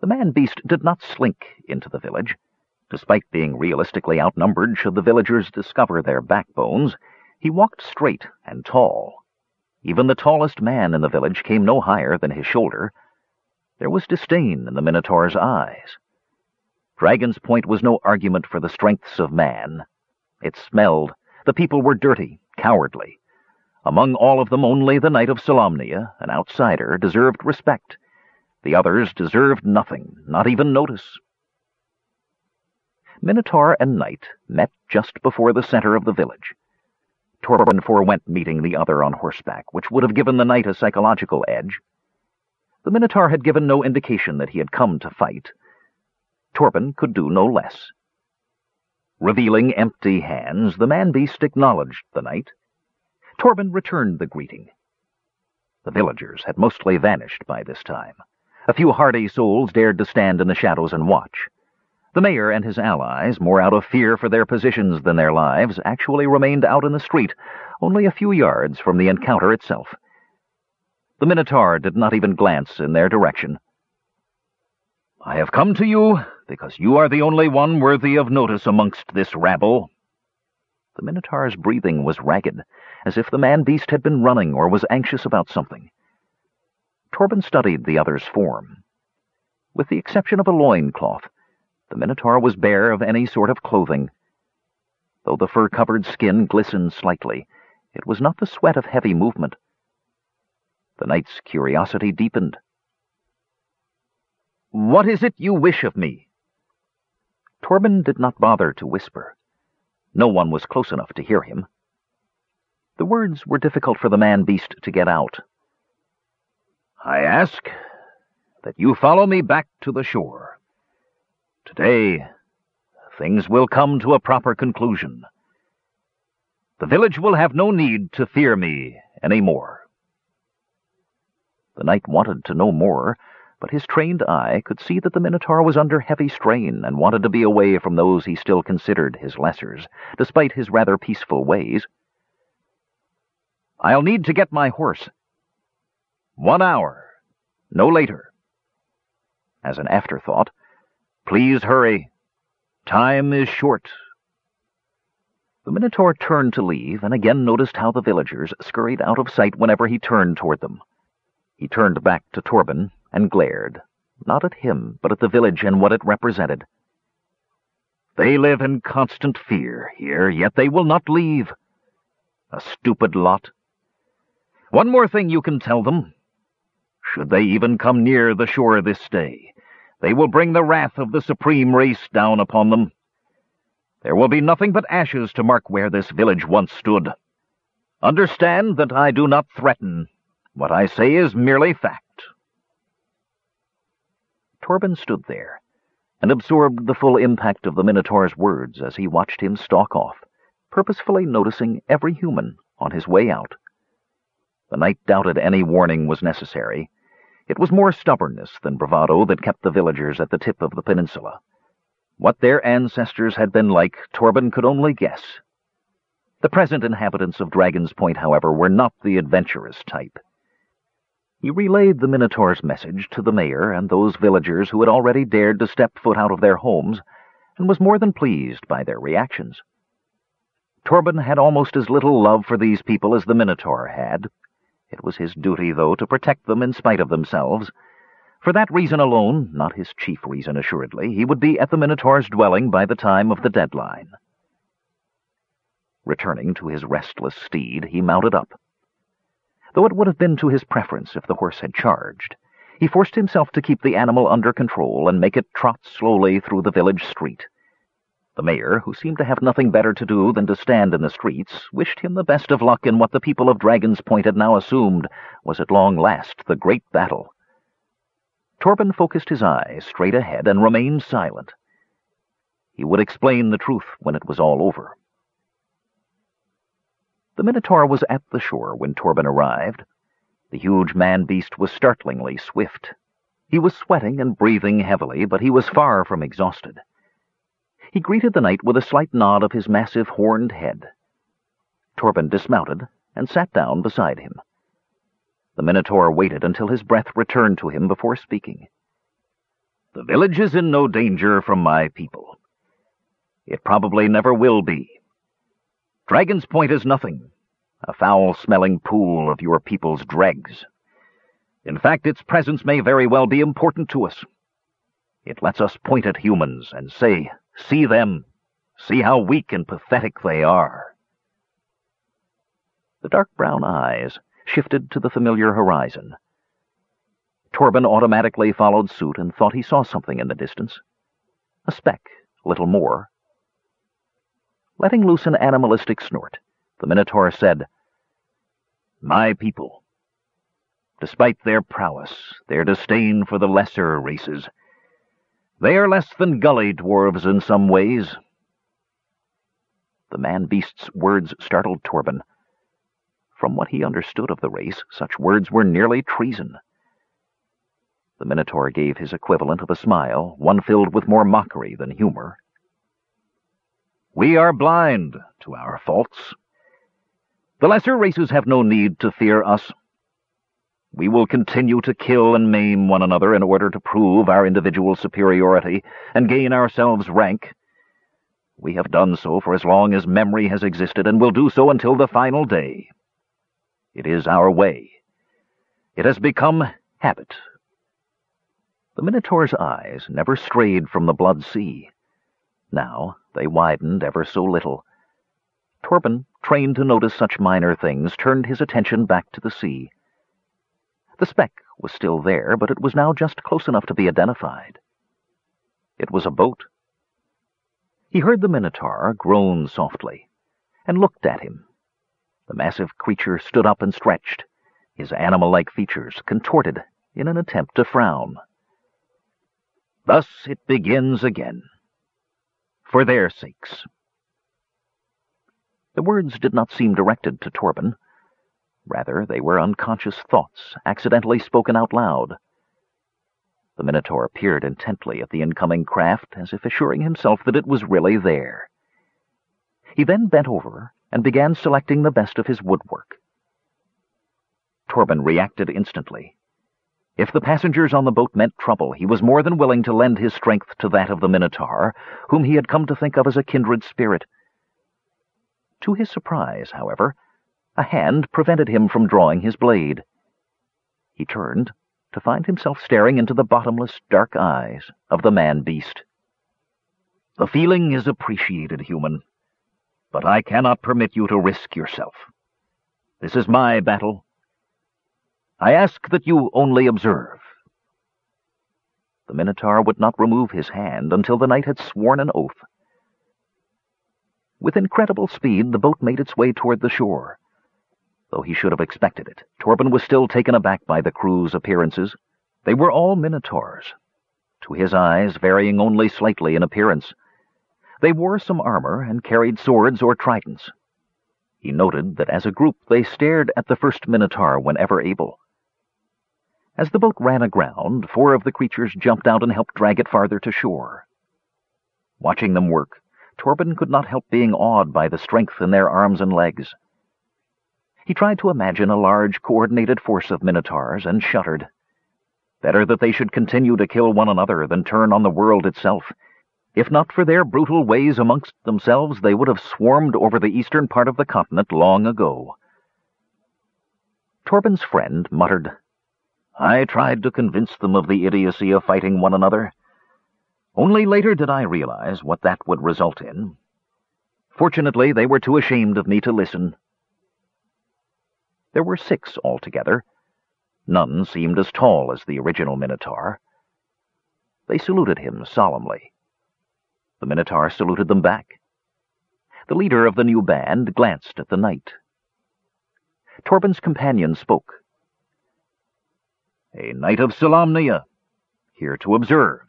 The man-beast did not slink into the village. Despite being realistically outnumbered should the villagers discover their backbones, he walked straight and tall. Even the tallest man in the village came no higher than his shoulder. There was disdain in the Minotaur's eyes. Dragon's Point was no argument for the strengths of man. It smelled. The people were dirty, cowardly. Among all of them only the Knight of Solamnia, an outsider, deserved respect. The others deserved nothing, not even notice. Minotaur and Knight met just before the center of the village. Torben forewent meeting the other on horseback, which would have given the knight a psychological edge. The Minotaur had given no indication that he had come to fight. Torben could do no less. Revealing empty hands, the man-beast acknowledged the knight. Torben returned the greeting. The villagers had mostly vanished by this time. A few hardy souls dared to stand in the shadows and watch. The mayor and his allies, more out of fear for their positions than their lives, actually remained out in the street, only a few yards from the encounter itself. The Minotaur did not even glance in their direction. I have come to you because you are the only one worthy of notice amongst this rabble. The Minotaur's breathing was ragged, as if the man-beast had been running or was anxious about something. Torben studied the other's form. With the exception of a loincloth, the Minotaur was bare of any sort of clothing. Though the fur-covered skin glistened slightly, it was not the sweat of heavy movement. The knight's curiosity deepened. "'What is it you wish of me?' Torben did not bother to whisper. No one was close enough to hear him. The words were difficult for the man-beast to get out. "'I ask that you follow me back to the shore.' Today, things will come to a proper conclusion. The village will have no need to fear me any more. The knight wanted to know more, but his trained eye could see that the Minotaur was under heavy strain and wanted to be away from those he still considered his lessers, despite his rather peaceful ways. I'll need to get my horse. One hour, no later. As an afterthought, Please hurry. Time is short. The Minotaur turned to leave, and again noticed how the villagers scurried out of sight whenever he turned toward them. He turned back to Torben and glared, not at him, but at the village and what it represented. They live in constant fear here, yet they will not leave. A stupid lot. One more thing you can tell them. Should they even come near the shore this day, they will bring the wrath of the supreme race down upon them. There will be nothing but ashes to mark where this village once stood. Understand that I do not threaten. What I say is merely fact. Torben stood there and absorbed the full impact of the Minotaur's words as he watched him stalk off, purposefully noticing every human on his way out. The knight doubted any warning was necessary, it was more stubbornness than bravado that kept the villagers at the tip of the peninsula. What their ancestors had been like, Torben could only guess. The present inhabitants of Dragon's Point, however, were not the adventurous type. He relayed the Minotaur's message to the mayor and those villagers who had already dared to step foot out of their homes, and was more than pleased by their reactions. Torben had almost as little love for these people as the Minotaur had, it was his duty, though, to protect them in spite of themselves. For that reason alone, not his chief reason assuredly, he would be at the Minotaur's dwelling by the time of the deadline. Returning to his restless steed, he mounted up. Though it would have been to his preference if the horse had charged, he forced himself to keep the animal under control and make it trot slowly through the village street. The mayor, who seemed to have nothing better to do than to stand in the streets, wished him the best of luck in what the people of Dragon's Point had now assumed was at long last the great battle. Torben focused his eyes straight ahead and remained silent. He would explain the truth when it was all over. The Minotaur was at the shore when Torben arrived. The huge man-beast was startlingly swift. He was sweating and breathing heavily, but he was far from exhausted. He greeted the knight with a slight nod of his massive horned head. Torben dismounted and sat down beside him. The Minotaur waited until his breath returned to him before speaking. The village is in no danger from my people. It probably never will be. Dragon's Point is nothing, a foul-smelling pool of your people's dregs. In fact, its presence may very well be important to us. It lets us point at humans and say, see them, see how weak and pathetic they are. The dark brown eyes shifted to the familiar horizon. Torben automatically followed suit and thought he saw something in the distance. A speck, little more. Letting loose an animalistic snort, the Minotaur said, My people, despite their prowess, their disdain for the lesser races, they are less than gully dwarves in some ways. The man-beast's words startled Torben. From what he understood of the race, such words were nearly treason. The Minotaur gave his equivalent of a smile, one filled with more mockery than humor. We are blind to our faults. The lesser races have no need to fear us. We will continue to kill and maim one another in order to prove our individual superiority and gain ourselves rank. We have done so for as long as memory has existed and will do so until the final day. It is our way. It has become habit. The Minotaur's eyes never strayed from the blood sea. Now they widened ever so little. Torben, trained to notice such minor things, turned his attention back to the sea. The speck was still there, but it was now just close enough to be identified. It was a boat. He heard the Minotaur groan softly, and looked at him. The massive creature stood up and stretched, his animal-like features contorted in an attempt to frown. Thus it begins again. For their sakes. The words did not seem directed to Torben. Rather, they were unconscious thoughts, accidentally spoken out loud. The Minotaur peered intently at the incoming craft, as if assuring himself that it was really there. He then bent over and began selecting the best of his woodwork. Torben reacted instantly. If the passengers on the boat meant trouble, he was more than willing to lend his strength to that of the Minotaur, whom he had come to think of as a kindred spirit. To his surprise, however, a hand prevented him from drawing his blade. He turned to find himself staring into the bottomless, dark eyes of the man-beast. The feeling is appreciated, human, but I cannot permit you to risk yourself. This is my battle, I ask that you only observe. The Minotaur would not remove his hand until the knight had sworn an oath. With incredible speed, the boat made its way toward the shore. Though he should have expected it, Torben was still taken aback by the crew's appearances. They were all Minotaurs, to his eyes varying only slightly in appearance. They wore some armor and carried swords or tridents. He noted that as a group they stared at the first Minotaur whenever able. As the boat ran aground, four of the creatures jumped out and helped drag it farther to shore. Watching them work, Torben could not help being awed by the strength in their arms and legs. He tried to imagine a large, coordinated force of minotaurs, and shuddered. Better that they should continue to kill one another than turn on the world itself. If not for their brutal ways amongst themselves, they would have swarmed over the eastern part of the continent long ago. Torben's friend muttered, I tried to convince them of the idiocy of fighting one another. Only later did I realize what that would result in. Fortunately, they were too ashamed of me to listen. There were six altogether. None seemed as tall as the original Minotaur. They saluted him solemnly. The Minotaur saluted them back. The leader of the new band glanced at the knight. Torben's companion spoke a knight of Solamnia, here to observe.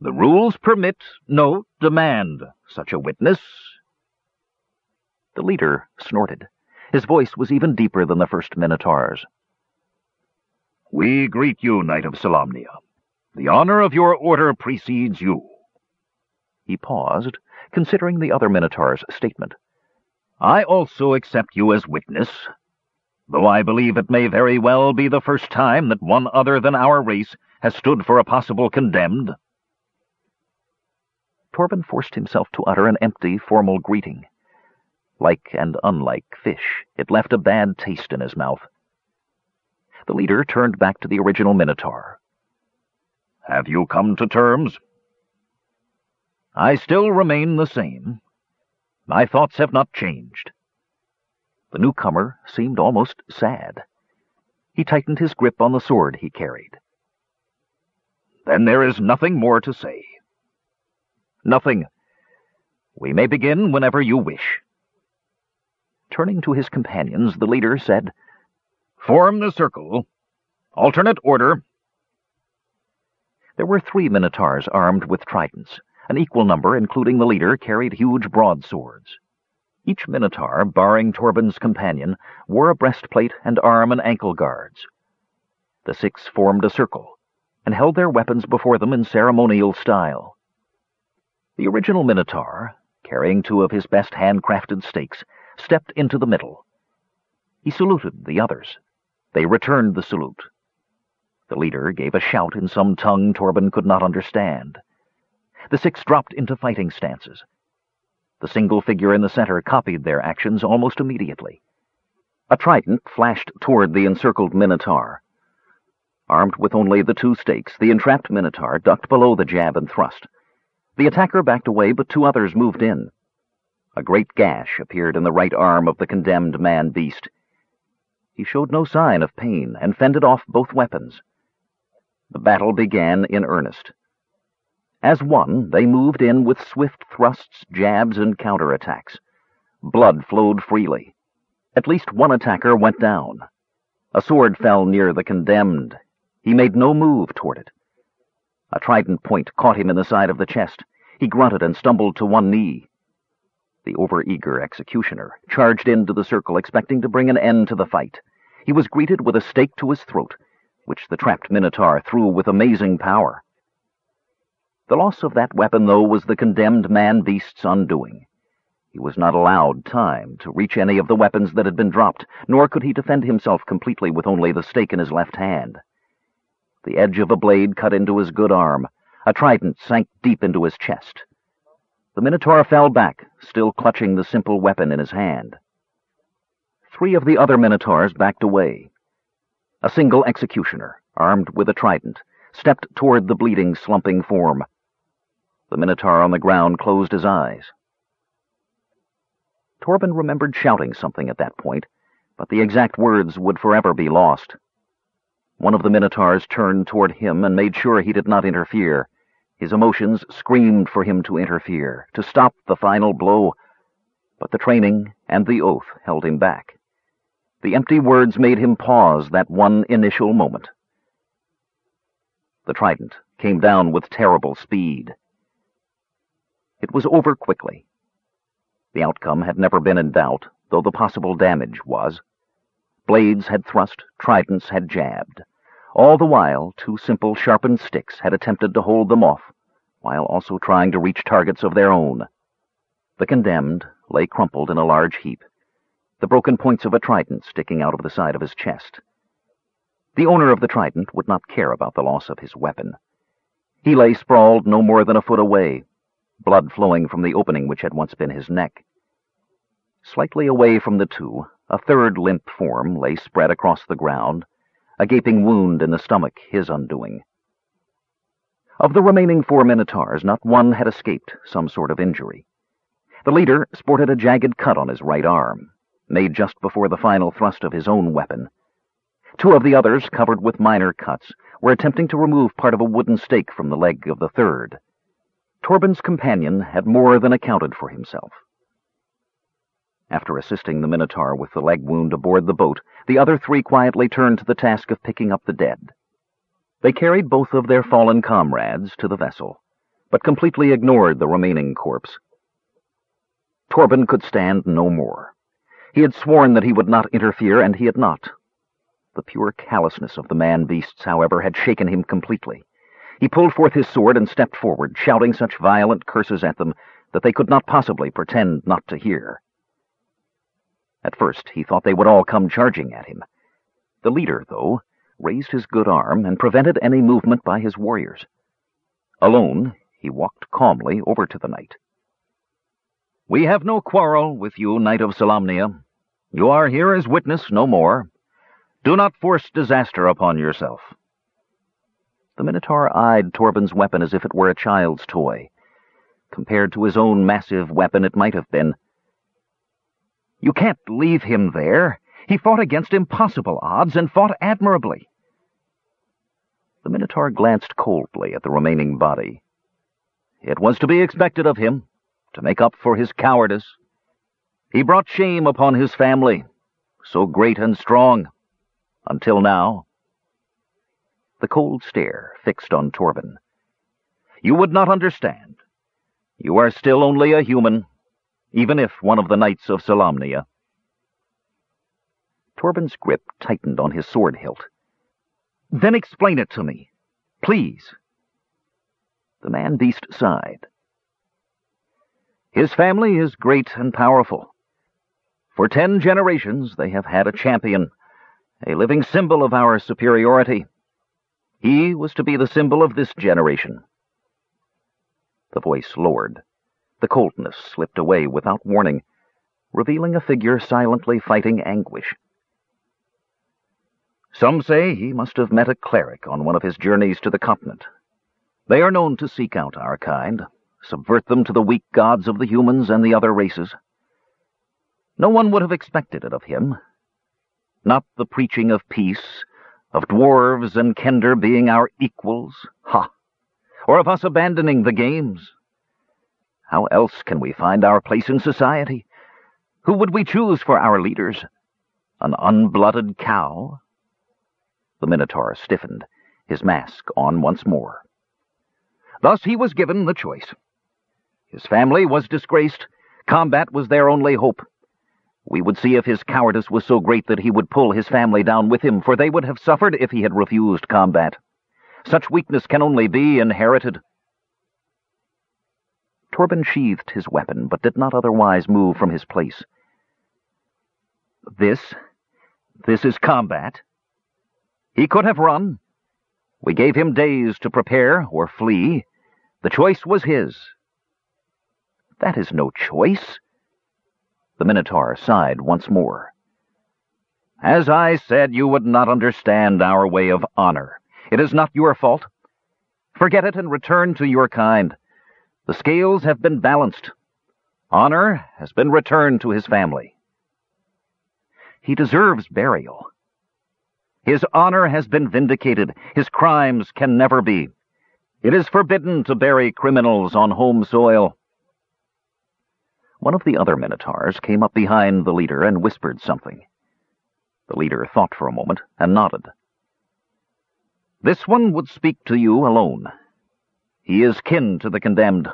The rules permit, no demand, such a witness. The leader snorted. His voice was even deeper than the first Minotaur's. We greet you, Knight of Solamnia. The honor of your order precedes you. He paused, considering the other Minotaur's statement. I also accept you as witness, though I believe it may very well be the first time that one other than our race has stood for a possible condemned. Torben forced himself to utter an empty, formal greeting. Like and unlike fish, it left a bad taste in his mouth. The leader turned back to the original Minotaur. Have you come to terms? I still remain the same. My thoughts have not changed. The newcomer seemed almost sad. He tightened his grip on the sword he carried. Then there is nothing more to say. Nothing. We may begin whenever you wish. Turning to his companions, the leader said, Form the circle. Alternate order. There were three Minotaurs armed with tridents. An equal number, including the leader, carried huge broadswords. Each Minotaur, barring Torben's companion, wore a breastplate and arm and ankle guards. The six formed a circle, and held their weapons before them in ceremonial style. The original Minotaur, carrying two of his best handcrafted stakes, stepped into the middle. He saluted the others. They returned the salute. The leader gave a shout in some tongue Torben could not understand. The six dropped into fighting stances. The single figure in the center copied their actions almost immediately. A trident flashed toward the encircled Minotaur. Armed with only the two stakes, the entrapped Minotaur ducked below the jab and thrust. The attacker backed away, but two others moved in. A great gash appeared in the right arm of the condemned man-beast. He showed no sign of pain and fended off both weapons. The battle began in earnest. As one, they moved in with swift thrusts, jabs, and counterattacks. Blood flowed freely. At least one attacker went down. A sword fell near the condemned. He made no move toward it. A trident point caught him in the side of the chest. He grunted and stumbled to one knee. The overeager executioner charged into the circle, expecting to bring an end to the fight. He was greeted with a stake to his throat, which the trapped Minotaur threw with amazing power. The loss of that weapon, though, was the condemned man-beast's undoing. He was not allowed time to reach any of the weapons that had been dropped, nor could he defend himself completely with only the stake in his left hand. The edge of a blade cut into his good arm. A trident sank deep into his chest. The Minotaur fell back, still clutching the simple weapon in his hand. Three of the other Minotaurs backed away. A single executioner, armed with a trident, stepped toward the bleeding, slumping form. The Minotaur on the ground closed his eyes. Torben remembered shouting something at that point, but the exact words would forever be lost. One of the Minotaurs turned toward him and made sure he did not interfere. His emotions screamed for him to interfere, to stop the final blow, but the training and the oath held him back. The empty words made him pause that one initial moment. The trident came down with terrible speed. It was over quickly. The outcome had never been in doubt, though the possible damage was. Blades had thrust, tridents had jabbed. All the while, two simple sharpened sticks had attempted to hold them off, while also trying to reach targets of their own. The condemned lay crumpled in a large heap, the broken points of a trident sticking out of the side of his chest. The owner of the trident would not care about the loss of his weapon. He lay sprawled no more than a foot away, blood flowing from the opening which had once been his neck. Slightly away from the two, a third limp form lay spread across the ground, a gaping wound in the stomach his undoing. Of the remaining four Minotaurs, not one had escaped some sort of injury. The leader sported a jagged cut on his right arm, made just before the final thrust of his own weapon. Two of the others, covered with minor cuts, were attempting to remove part of a wooden stake from the leg of the third. Torben's companion had more than accounted for himself. After assisting the Minotaur with the leg wound aboard the boat, the other three quietly turned to the task of picking up the dead. They carried both of their fallen comrades to the vessel, but completely ignored the remaining corpse. Torben could stand no more. He had sworn that he would not interfere, and he had not. The pure callousness of the man-beasts, however, had shaken him completely. He pulled forth his sword and stepped forward, shouting such violent curses at them that they could not possibly pretend not to hear. At first he thought they would all come charging at him. The leader, though, raised his good arm, and prevented any movement by his warriors. Alone, he walked calmly over to the knight. We have no quarrel with you, Knight of Solamnia. You are here as witness, no more. Do not force disaster upon yourself. The Minotaur eyed Torben's weapon as if it were a child's toy. Compared to his own massive weapon, it might have been. You can't leave him there. He fought against impossible odds and fought admirably. The Minotaur glanced coldly at the remaining body. It was to be expected of him, to make up for his cowardice. He brought shame upon his family, so great and strong, until now. The cold stare fixed on Torben. You would not understand. You are still only a human, even if one of the knights of Solamnia. Torben's grip tightened on his sword hilt. Then explain it to me, please. The man-beast sighed. His family is great and powerful. For ten generations they have had a champion, a living symbol of our superiority. He was to be the symbol of this generation. The voice lowered. The coldness slipped away without warning, revealing a figure silently fighting anguish. Some say he must have met a cleric on one of his journeys to the continent. They are known to seek out our kind, subvert them to the weak gods of the humans and the other races. No one would have expected it of him. Not the preaching of peace, of dwarves and kender being our equals, ha! Or of us abandoning the games. How else can we find our place in society? Who would we choose for our leaders? An unblooded cow? The Minotaur stiffened, his mask on once more. Thus he was given the choice. His family was disgraced. Combat was their only hope. We would see if his cowardice was so great that he would pull his family down with him, for they would have suffered if he had refused combat. Such weakness can only be inherited. Torben sheathed his weapon, but did not otherwise move from his place. This, this is combat. He could have run. We gave him days to prepare or flee. The choice was his. That is no choice. The Minotaur sighed once more. As I said, you would not understand our way of honor. It is not your fault. Forget it and return to your kind. The scales have been balanced. Honor has been returned to his family. He deserves burial. His honor has been vindicated. His crimes can never be. It is forbidden to bury criminals on home soil. One of the other Minotaurs came up behind the leader and whispered something. The leader thought for a moment and nodded. This one would speak to you alone. He is kin to the condemned.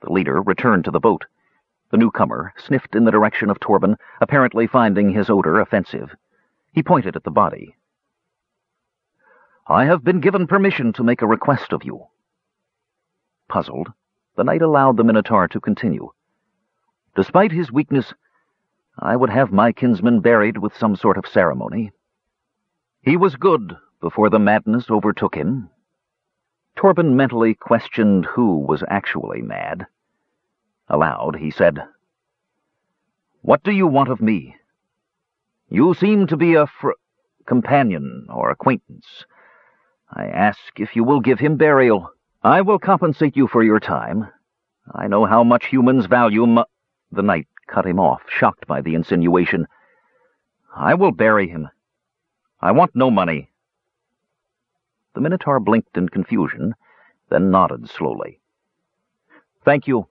The leader returned to the boat. The newcomer sniffed in the direction of Torben, apparently finding his odor offensive. He pointed at the body. I have been given permission to make a request of you. Puzzled, the knight allowed the Minotaur to continue. Despite his weakness, I would have my kinsman buried with some sort of ceremony. He was good before the madness overtook him. Torben mentally questioned who was actually mad. Aloud, he said, What do you want of me? You seem to be a fr companion or acquaintance. I ask if you will give him burial. I will compensate you for your time. I know how much humans value m The knight cut him off, shocked by the insinuation. I will bury him. I want no money. The Minotaur blinked in confusion, then nodded slowly. Thank you.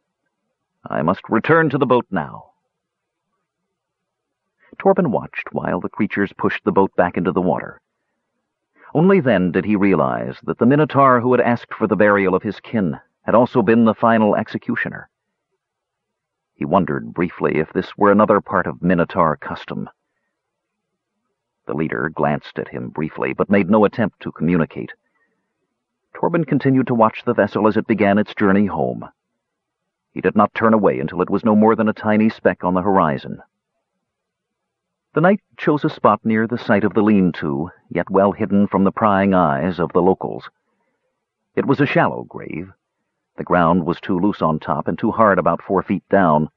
I must return to the boat now. Torben watched while the creatures pushed the boat back into the water. Only then did he realize that the Minotaur who had asked for the burial of his kin had also been the final executioner. He wondered briefly if this were another part of Minotaur custom. The leader glanced at him briefly, but made no attempt to communicate. Torben continued to watch the vessel as it began its journey home. He did not turn away until it was no more than a tiny speck on the horizon. The knight chose a spot near the site of the lean-to, yet well hidden from the prying eyes of the locals. It was a shallow grave. The ground was too loose on top and too hard about four feet down.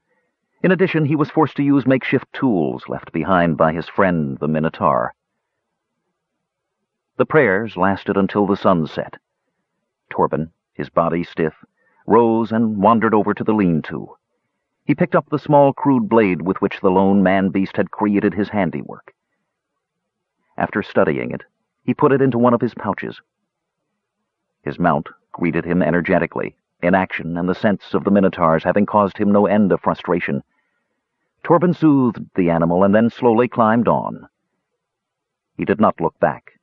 In addition, he was forced to use makeshift tools left behind by his friend the Minotaur. The prayers lasted until the sun set. Torben, his body stiff, rose and wandered over to the lean-to. He picked up the small crude blade with which the lone man-beast had created his handiwork. After studying it, he put it into one of his pouches. His mount greeted him energetically, inaction and the sense of the Minotaurs having caused him no end of frustration. Torben soothed the animal and then slowly climbed on. He did not look back